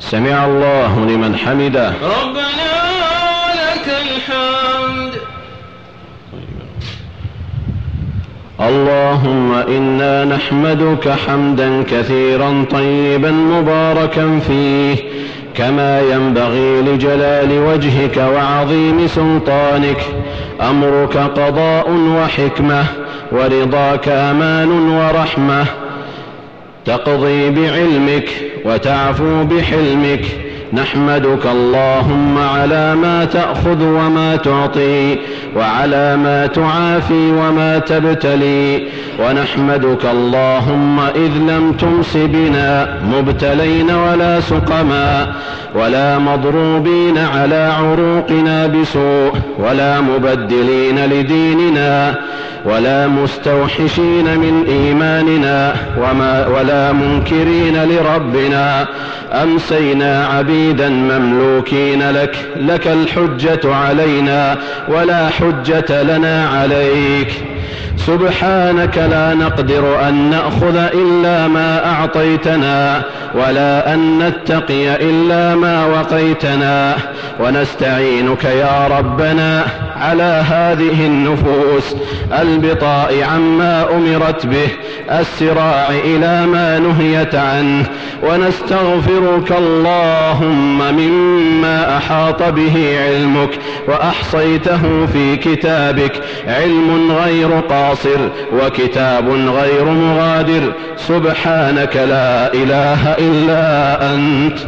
سمع الله لمن حمده. ربنا لك الحمد. اللهم إنا نحمدك حمدا كثيرا طيبا مباركا فيه كما ينبغي لجلال وجهك وعظيم سلطانك. أمرك قضاء وحكمة ورضاك أمان ورحمة. تقضي بعلمك وتعفو بحلمك. نحمدك اللهم على ما تأخذ وما تعطي وعلى ما تعافي وما تبتلي. ونحمدك اللهم إذ لم تمس بنا مبتلين ولا سقما ولا مضروبين على عروقنا بسوء ولا مبدلين لديننا ولا مستوحشين من إيماننا وما ولا منكرين لربنا. أمسينا عبيدا مملوكين لك لك الحجة علينا ولا حجة لنا عليك. سبحانك لا نقدر أن نأخذ إلا ما أعطيتنا ولا أن نتقي إلا ما وقيتنا. ونستعينك يا ربنا على هذه النفوس البطاء عما أمرت به السراع إلى ما نهيت عنه. ونستغفرك اللهم مما أحاط به علمك وأحصيته في كتابك. علم غير قاصر وكتاب غير مغادر. سبحانك لا إله إلا أنت.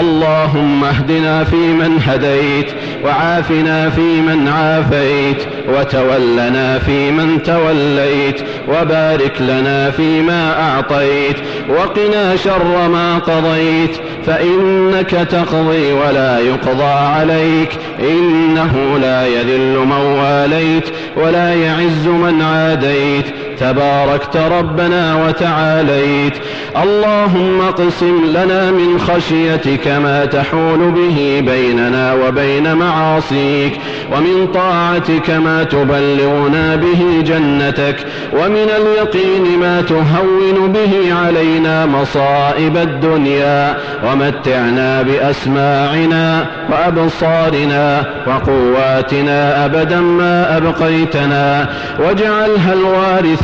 اللهم اهدنا فيمن هديت وعافنا فيمن عافيت وتولنا فيمن توليت وبارك لنا فيما أعطيت وقنا شر ما قضيت فإنك تقضي ولا يقضى عليك. إنه لا يذل من واليت ولا يعز من عاديت. تباركت ربنا وتعاليت. اللهم اقسم لنا من خشيتك ما تحول به بيننا وبين معاصيك ومن طاعتك ما تبلغنا به جنتك ومن اليقين ما تهون به علينا مصائب الدنيا ومتعنا بأسماعنا وأبصارنا وقواتنا أبدا ما أبقيتنا واجعلها الوارث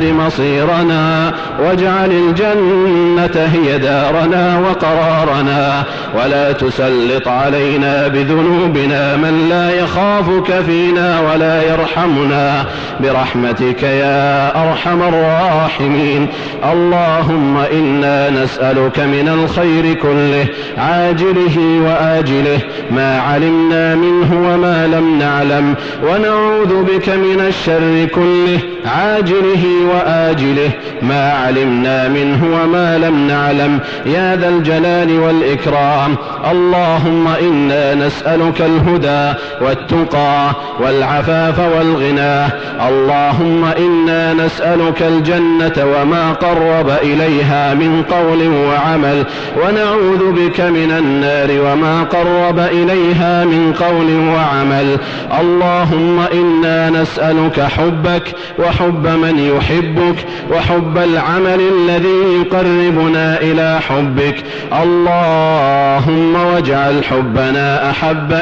مصيرنا واجعل الجنة هي دارنا وقرارنا ولا تسلط علينا بذنوبنا من لا يخافك فينا ولا يرحمنا. برحمتك يا أرحم الراحمين. اللهم نسال نسألك من الخير كله عاجله وآجله ما علمنا منه وما لم نعلم ونعوذ بك من الشر كله عاجله وآجله ما علمنا منه وما لم نعلم. يا ذا الجلال والإكرام اللهم إنا نسألك الهدى والتقى والعفاف والغنى. اللهم إنا نسألك الجنة وما قرب إليها من قول وعمل. ونعوذ بك من النار وما قرب إليها من قول وعمل. اللهم إنا نسألك حبك وحب من يحبك وحب العمل الذي يقربنا إلى حبك. اللهم واجعل حبنا أحب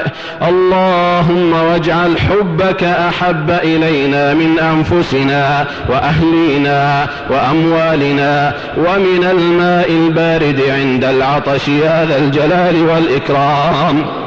اللهم واجعل حبك أحب إلينا من أنفسنا وأهلينا وأموالنا ومن الماء البارد عند العطش يا ذا الجلال والإكرام.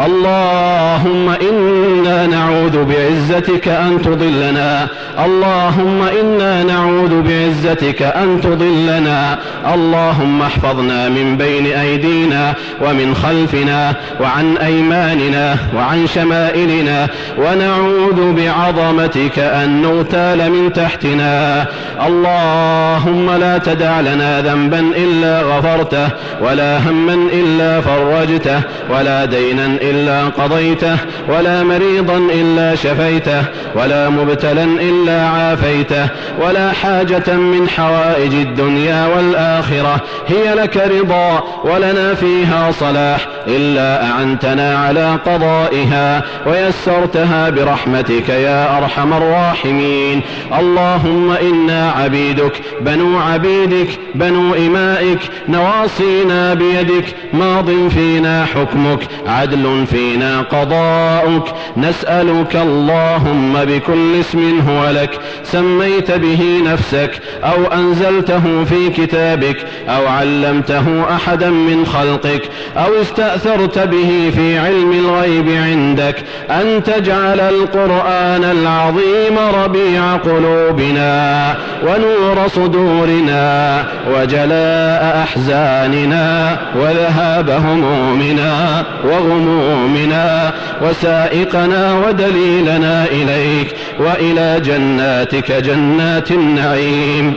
اللهم إنا نعوذ بعزتك أن تضلنا. اللهم إنا نعوذ بعزتك أن تضلنا. اللهم احفظنا من بين أيدينا ومن خلفنا وعن أيماننا وعن شمائلنا. ونعوذ بعظمتك أن نغتال من تحتنا. اللهم لا تدع لنا ذنبا إلا غفرته ولا هما إلا فرجته ولا دينا إلا قضيته ولا مريضا إلا شفيته ولا مبتلا إلا عافيته ولا حاجة من حوائج الدنيا والآخرة هي لك رضا ولنا فيها صلاح. إلا أعنتنا على قضائها ويسرتها برحمتك يا أرحم الراحمين. اللهم إنا عبيدك بنو عبيدك بنو إمائك نواصينا بيدك ماض فينا حكمك عدل فينا قضاؤك. نسألك اللهم بكل اسم هو لك سميت به نفسك أو أنزلته في كتابك أو علمته أحدا من خلقك أو استأثرت به في علم الغيب عندك أن تجعل القرآن العظيم ربيع قلوبنا ونور صدورنا وجلاء أحزاننا وذهاب همومنا وغمومنا وسائقنا ودليلنا إليك وإلى جناتك جنات النعيم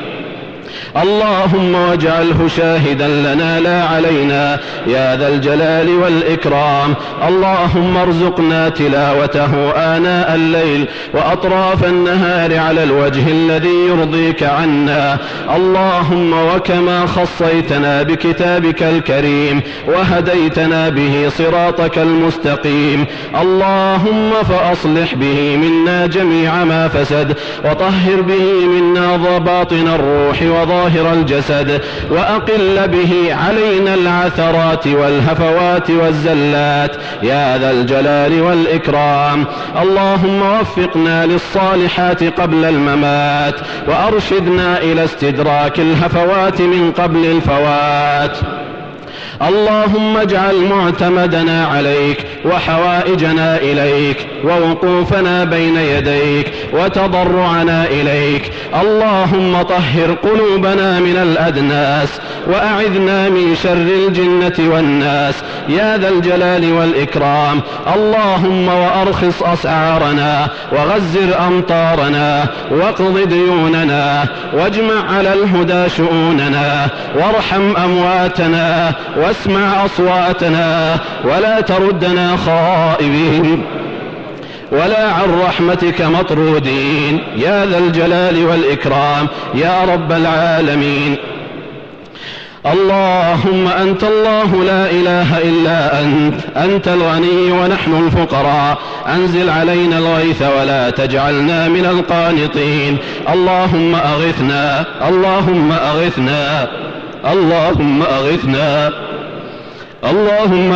اللهم واجعله شاهدا لنا لا علينا يا ذا الجلال والإكرام. اللهم ارزقنا تلاوته آناء الليل وأطراف النهار على الوجه الذي يرضيك عنا. اللهم وكما خصيتنا بكتابك الكريم وهديتنا به صراطك المستقيم. اللهم فأصلح به منا جميع ما فسد وطهر به منا باطن الروح وظاهر الجسد وأقل به علينا العثرات والهفوات والزلات. يا ذا الجلال والإكرام. اللهم وفقنا للصالحات قبل الممات وأرشدنا إلى استدراك الهفوات من قبل الفوات. اللهم اجعل معتمدنا عليك وحوائجنا إليك ووقوفنا بين يديك وتضرعنا إليك. اللهم طهر قلوبنا من الأدناس وأعذنا من شر الجنة والناس. يا ذا الجلال والإكرام. اللهم وأرخص أسعارنا وغزر أمطارنا واقض ديوننا واجمع على الهدى شؤوننا وارحم أمواتنا واسمع أصواتنا ولا تردنا خائبين ولا عن رحمتك مطرودين. يا ذا الجلال والإكرام يا رب العالمين. اللهم أنت الله لا إله إلا أنت أنت الغني ونحن الفقراء. أنزل علينا الغيث ولا تجعلنا من القانطين. اللهم أغثنا اللهم أغثنا اللهم أغثنا. اللهم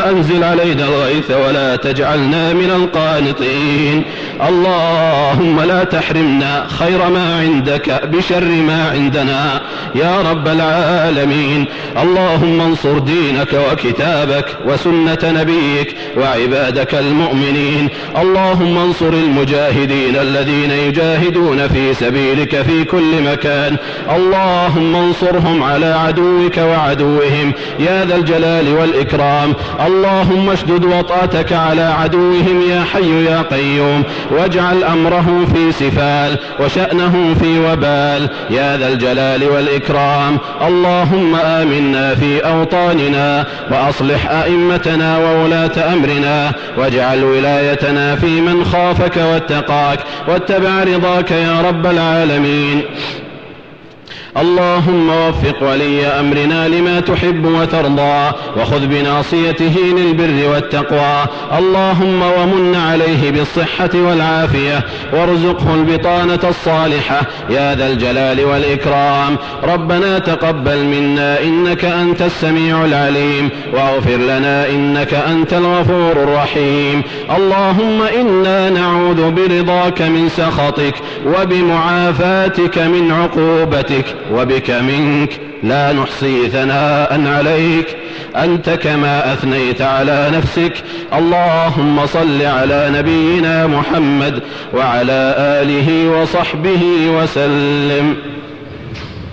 أنزل علينا الغيث ولا تجعلنا من القانطين. اللهم لا تحرمنا خير ما عندك بشر ما عندنا يا رب العالمين. اللهم انصر دينك وكتابك وسنة نبيك وعبادك المؤمنين. اللهم انصر المجاهدين الذين يجاهدون في سبيلك في كل مكان. اللهم انصرهم على عدوك وعدوهم. يا ذا الجلال والإكرام اللهم اشدد وطأتك على عدوهم يا حي يا قيوم. واجعل أمره في سفال وشأنه في وبال. يا ذا الجلال والإكرام. اللهم آمنا في أوطاننا وأصلح أئمتنا وولاة أمرنا. واجعل ولايتنا في من خافك واتقاك. واتبع رضاك يا رب العالمين. اللهم وفق ولي أمرنا لما تحب وترضى وخذ بناصيته للبر والتقوى. اللهم ومن عليه بالصحة والعافية وارزقه البطانة الصالحة. يا ذا الجلال والإكرام. ربنا تقبل منا إنك أنت السميع العليم واغفر لنا إنك أنت الغفور الرحيم. اللهم إنا نعوذ برضاك من سخطك وبمعافاتك من عقوبتك. وبك منك لا نحصي ثناء عليك. أنت كما أثنيت على نفسك. اللهم صل على نبينا محمد وعلى آله وصحبه وسلم.